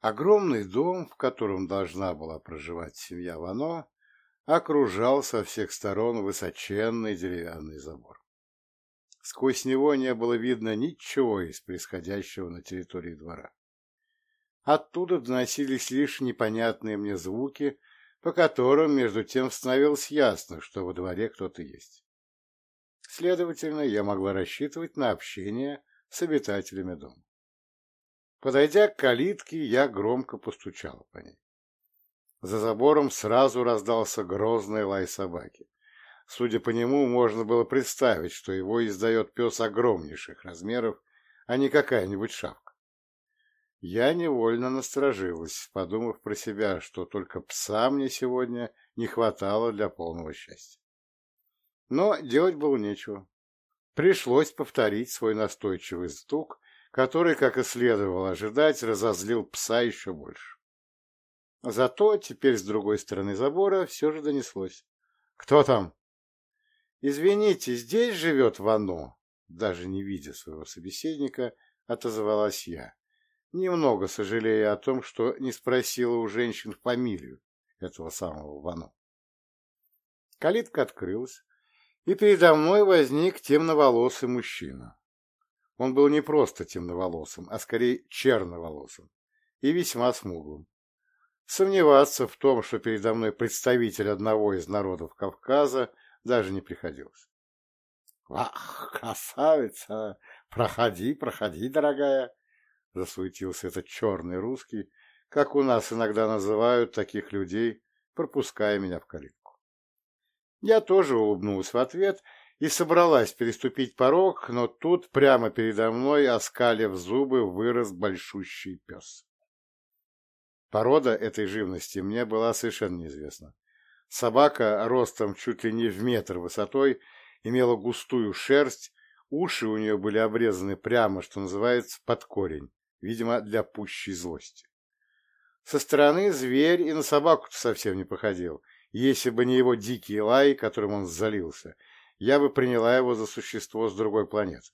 Огромный дом, в котором должна была проживать семья Вано, окружал со всех сторон высоченный деревянный забор. Сквозь него не было видно ничего из происходящего на территории двора. Оттуда доносились лишь непонятные мне звуки, по которым, между тем, становилось ясно, что во дворе кто-то есть. Следовательно, я могла рассчитывать на общение с обитателями дома. Подойдя к калитке, я громко постучала по ней. За забором сразу раздался грозный лай собаки. Судя по нему, можно было представить, что его издает пес огромнейших размеров, а не какая-нибудь шавка. Я невольно насторожилась, подумав про себя, что только пса мне сегодня не хватало для полного счастья. Но делать было нечего. Пришлось повторить свой настойчивый стук который, как и следовало ожидать, разозлил пса еще больше. Зато теперь с другой стороны забора все же донеслось. «Кто там?» «Извините, здесь живет Вано?» Даже не видя своего собеседника, отозвалась я, немного сожалея о том, что не спросила у женщин фамилию этого самого Вано. Калитка открылась, и передо мной возник темноволосый мужчина. Он был не просто темноволосым, а скорее черноволосым и весьма смуглым. Сомневаться в том, что передо мной представитель одного из народов Кавказа, даже не приходилось. «Ах, красавица! Проходи, проходи, дорогая!» Засуетился этот черный русский, как у нас иногда называют таких людей, пропуская меня в калитку. Я тоже улыбнулась в ответ и собралась переступить порог, но тут прямо передо мной, оскалив зубы, вырос большущий пес. Порода этой живности мне была совершенно неизвестна. Собака ростом чуть ли не в метр высотой, имела густую шерсть, уши у нее были обрезаны прямо, что называется, под корень, видимо, для пущей злости. Со стороны зверь и на собаку совсем не походил, если бы не его дикий лай, которым он залился, я бы приняла его за существо с другой планеты.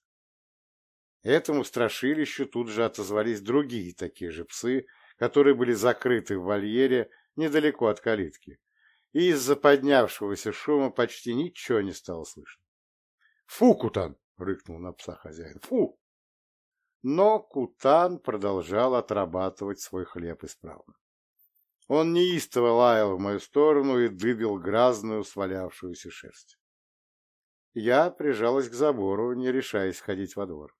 Этому страшилищу тут же отозвались другие такие же псы, которые были закрыты в вольере недалеко от калитки, и из-за поднявшегося шума почти ничего не стало слышно. «Фу, Кутан!» — рыкнул на пса хозяин. «Фу!» Но Кутан продолжал отрабатывать свой хлеб исправно. Он неистово лаял в мою сторону и дыбил грязную свалявшуюся шерсть. Я прижалась к забору, не решаясь ходить во двор.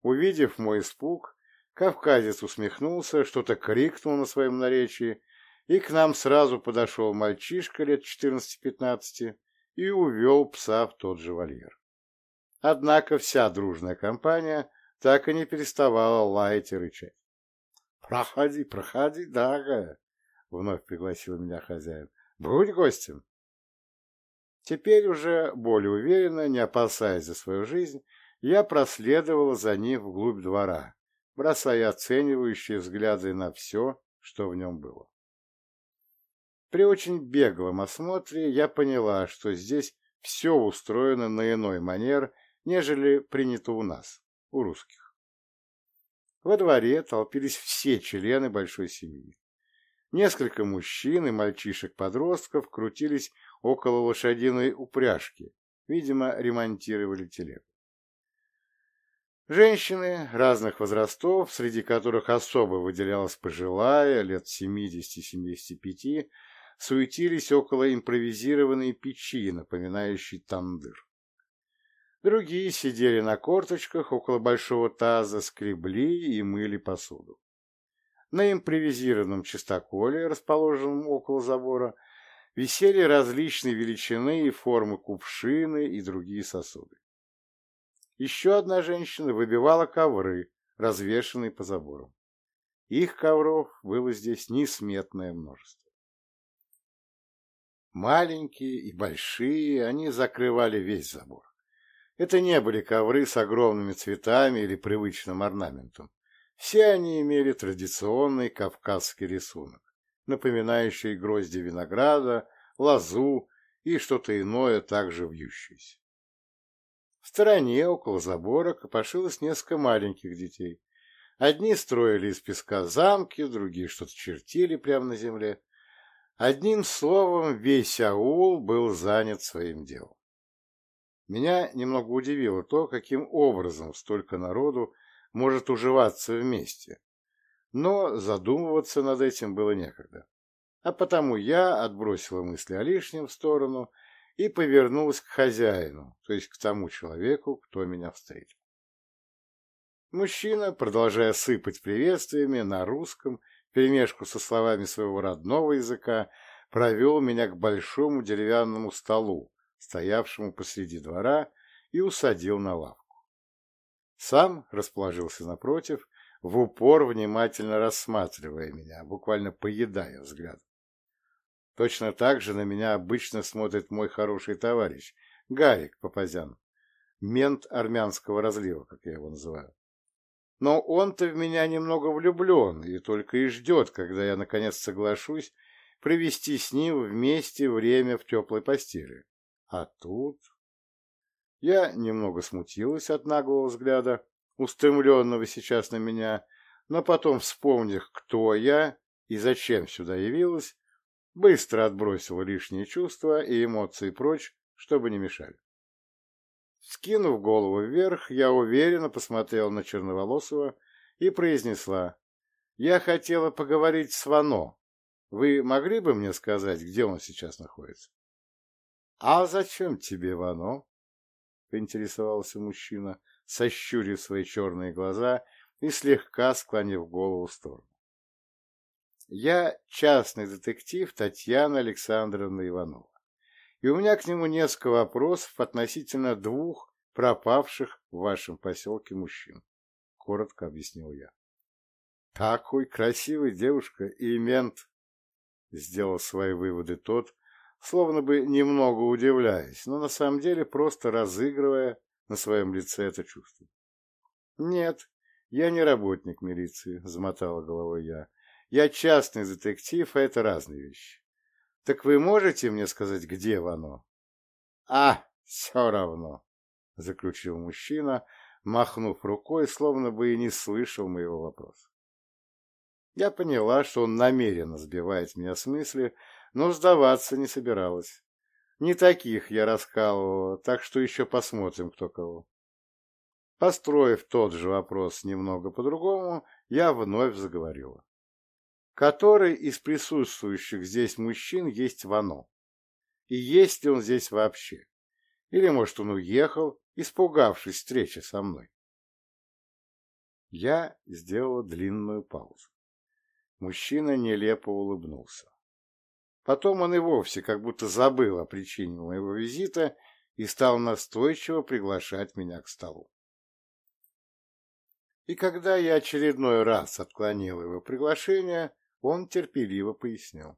Увидев мой испуг, кавказец усмехнулся, что-то крикнул на своем наречии, и к нам сразу подошел мальчишка лет 14-15 и увел пса в тот же вольер. Однако вся дружная компания так и не переставала лаять и рычать. «Проходи, проходи, дорогая!» — вновь пригласил меня хозяин. «Будь гостем!» Теперь уже более уверенно, не опасаясь за свою жизнь, я проследовала за ним вглубь двора, бросая оценивающие взгляды на все, что в нем было. При очень беглом осмотре я поняла, что здесь все устроено на иной манер, нежели принято у нас, у русских. Во дворе толпились все члены большой семьи. Несколько мужчин и мальчишек-подростков крутились около лошадиной упряжки, видимо, ремонтировали телегу. Женщины разных возрастов, среди которых особо выделялась пожилая, лет 70-75, суетились около импровизированной печи, напоминающей тандыр. Другие сидели на корточках около большого таза, скребли и мыли посуду. На импровизированном чистоколе, расположенном около забора, висели различные величины и формы кувшины и другие сосуды. Еще одна женщина выбивала ковры, развешанные по заборам. Их ковров было здесь несметное множество. Маленькие и большие, они закрывали весь забор. Это не были ковры с огромными цветами или привычным орнаментом. Все они имели традиционный кавказский рисунок напоминающей грозди винограда, лозу и что-то иное также вьющееся. В стороне, около забора, копошилось несколько маленьких детей. Одни строили из песка замки, другие что-то чертили прямо на земле. Одним словом, весь аул был занят своим делом. Меня немного удивило то, каким образом столько народу может уживаться вместе. Но задумываться над этим было некогда. А потому я отбросила мысли о лишнем в сторону и повернулась к хозяину, то есть к тому человеку, кто меня встретил. Мужчина, продолжая сыпать приветствиями на русском, перемешку со словами своего родного языка, провел меня к большому деревянному столу, стоявшему посреди двора, и усадил на лавку. Сам расположился напротив, в упор внимательно рассматривая меня, буквально поедая взгляд. Точно так же на меня обычно смотрит мой хороший товарищ, Гарик Папазян, мент армянского разлива, как я его называю. Но он-то в меня немного влюблен и только и ждет, когда я наконец соглашусь провести с ним вместе время в теплой постели. А тут... Я немного смутилась от наглого взгляда, устремленного сейчас на меня, но потом, вспомнив, кто я и зачем сюда явилась, быстро отбросила лишние чувства и эмоции прочь, чтобы не мешали. Скинув голову вверх, я уверенно посмотрела на Черноволосого и произнесла, «Я хотела поговорить с Вано. Вы могли бы мне сказать, где он сейчас находится?» «А зачем тебе Вано?» — поинтересовался мужчина, сощурив свои черные глаза и слегка склонив голову в сторону. «Я частный детектив Татьяна Александровна Иванова, и у меня к нему несколько вопросов относительно двух пропавших в вашем поселке мужчин», — коротко объяснил я. «Такой красивый девушка и мент!» — сделал свои выводы тот, словно бы немного удивляясь, но на самом деле просто разыгрывая на своем лице это чувство. «Нет, я не работник милиции», — замотала головой я. «Я частный детектив, а это разные вещи. Так вы можете мне сказать, где Вано?» «А, все равно», — заключил мужчина, махнув рукой, словно бы и не слышал моего вопроса. Я поняла, что он намеренно сбивает меня с мысли, но сдаваться не собиралась. Не таких я раскалывала, так что еще посмотрим, кто кого. Построив тот же вопрос немного по-другому, я вновь заговорила. Который из присутствующих здесь мужчин есть Вано? И есть ли он здесь вообще? Или, может, он уехал, испугавшись встречи со мной? Я сделала длинную паузу. Мужчина нелепо улыбнулся. Потом он и вовсе как будто забыл о причине моего визита и стал настойчиво приглашать меня к столу. И когда я очередной раз отклонил его приглашение, он терпеливо пояснил.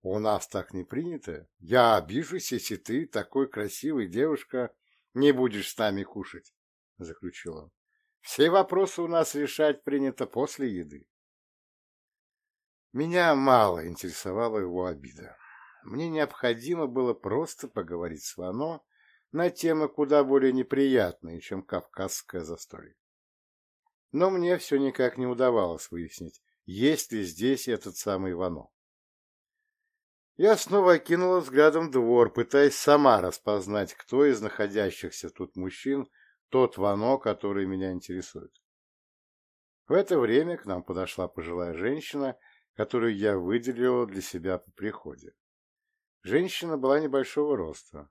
«У нас так не принято. Я обижусь, если ты, такой красивый девушка, не будешь с нами кушать», — заключил он. «Все вопросы у нас решать принято после еды». Меня мало интересовала его обида. Мне необходимо было просто поговорить с Вано на темы куда более неприятные, чем кавказское застолье. Но мне все никак не удавалось выяснить, есть ли здесь этот самый Вано. Я снова окинула взглядом двор, пытаясь сама распознать, кто из находящихся тут мужчин тот Вано, который меня интересует. В это время к нам подошла пожилая женщина которую я выделила для себя по приходе. Женщина была небольшого роста.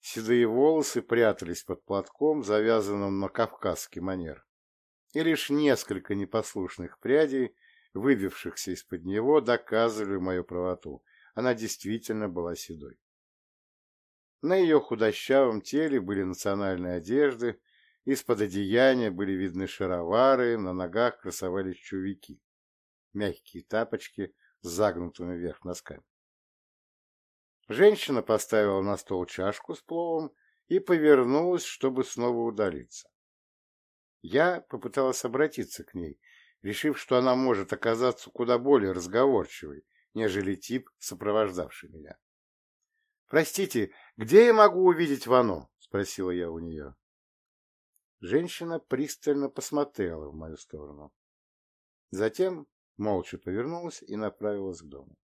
Седые волосы прятались под платком, завязанным на кавказский манер. И лишь несколько непослушных прядей, выбившихся из-под него, доказывали мою правоту. Она действительно была седой. На ее худощавом теле были национальные одежды, из-под одеяния были видны шаровары, на ногах красовались чувики мягкие тапочки с загнутыми вверх носками. Женщина поставила на стол чашку с пловом и повернулась, чтобы снова удалиться. Я попыталась обратиться к ней, решив, что она может оказаться куда более разговорчивой, нежели тип, сопровождавший меня. «Простите, где я могу увидеть Вано?» — спросила я у нее. Женщина пристально посмотрела в мою сторону. Затем молча повернулась и направилась к дому.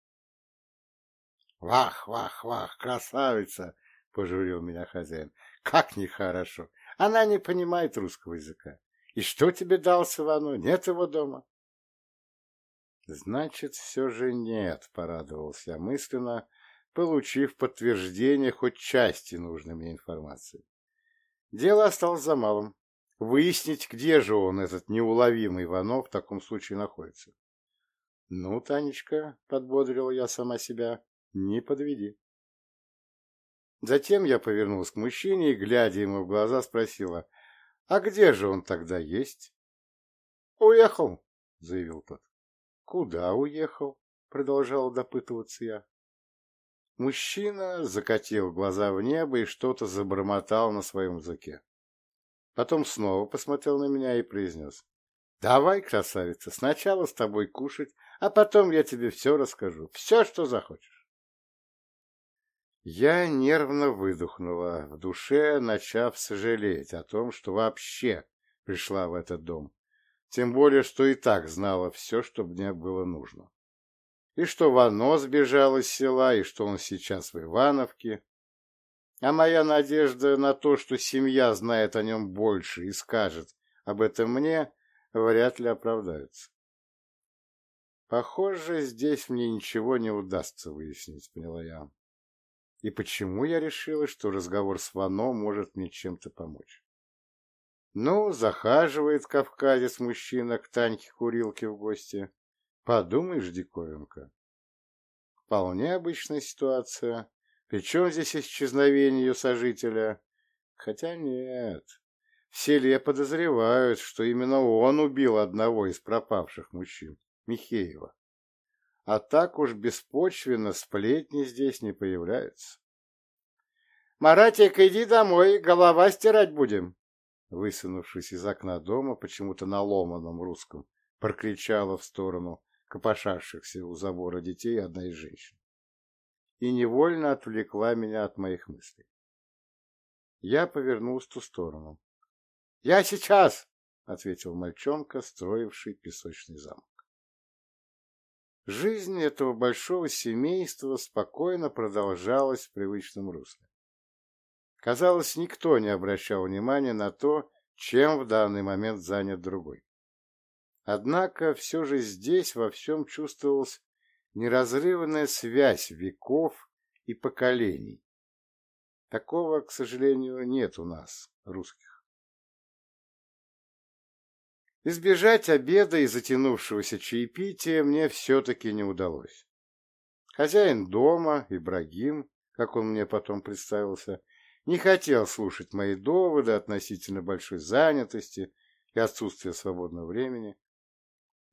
«Вах, вах, вах, красавица!» — пожурил меня хозяин. «Как нехорошо! Она не понимает русского языка. И что тебе дал Савано? Нет его дома?» «Значит, все же нет», — порадовался я мысленно, получив подтверждение хоть части нужной мне информации. Дело осталось за малым. Выяснить, где же он, этот неуловимый Иванов, в таком случае находится. «Ну, Танечка», — подбодрила я сама себя, — «не подведи». Затем я повернулась к мужчине и, глядя ему в глаза, спросила, «А где же он тогда есть?» «Уехал», — заявил тот. «Куда уехал?» — продолжал допытываться я. Мужчина закатил глаза в небо и что-то забормотал на своем языке. Потом снова посмотрел на меня и произнес. «Давай, красавица, сначала с тобой кушать, а потом я тебе все расскажу, все, что захочешь». Я нервно выдохнула, в душе начав сожалеть о том, что вообще пришла в этот дом, тем более, что и так знала все, что мне было нужно. И что Вано сбежал из села, и что он сейчас в Ивановке. А моя надежда на то, что семья знает о нем больше и скажет об этом мне, вряд ли оправдается. Похоже, здесь мне ничего не удастся выяснить, поняла я. И почему я решила, что разговор с Вано может мне чем-то помочь? Ну, захаживает кавказец-мужчина к Таньке-курилке в гости. Подумаешь, диковинка. Вполне обычная ситуация. Причем здесь исчезновение ее сожителя? Хотя нет. В селе подозревают, что именно он убил одного из пропавших мужчин, Михеева. А так уж беспочвенно сплетни здесь не появляются. «Маратик, иди домой, голова стирать будем!» Высунувшись из окна дома, почему-то на ломаном русском, прокричала в сторону копошавшихся у забора детей одна из женщин. И невольно отвлекла меня от моих мыслей. Я повернулся в ту сторону. «Я сейчас!» — ответил мальчонка, строивший песочный замок. Жизнь этого большого семейства спокойно продолжалась в привычном русле. Казалось, никто не обращал внимания на то, чем в данный момент занят другой. Однако все же здесь во всем чувствовалась неразрывная связь веков и поколений. Такого, к сожалению, нет у нас, русских. Избежать обеда и затянувшегося чаепития мне все-таки не удалось. Хозяин дома, Ибрагим, как он мне потом представился, не хотел слушать мои доводы относительно большой занятости и отсутствия свободного времени,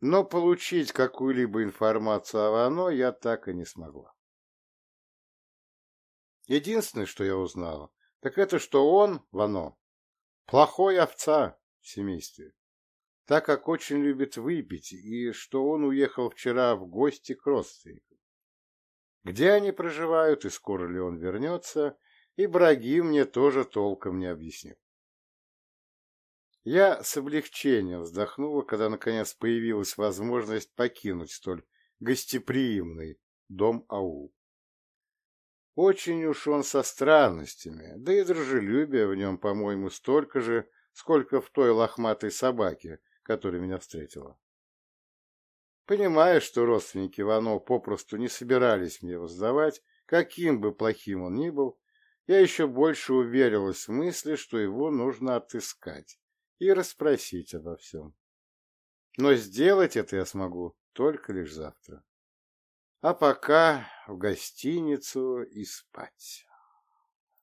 но получить какую-либо информацию о Вано я так и не смогла. Единственное, что я узнала, так это, что он, Вано, плохой овца в семействе так как очень любит выпить, и что он уехал вчера в гости к родственникам. Где они проживают и скоро ли он вернется, Ибрагим мне тоже толком не объяснил. Я с облегчением вздохнула, когда наконец появилась возможность покинуть столь гостеприимный дом-аул. Очень уж он со странностями, да и дружелюбия в нем, по-моему, столько же, сколько в той лохматой собаке, которая меня встретила. Понимая, что родственники Иванова попросту не собирались мне воздавать, каким бы плохим он ни был, я еще больше уверилась в мысли, что его нужно отыскать и расспросить обо всем. Но сделать это я смогу только лишь завтра. А пока в гостиницу и спать.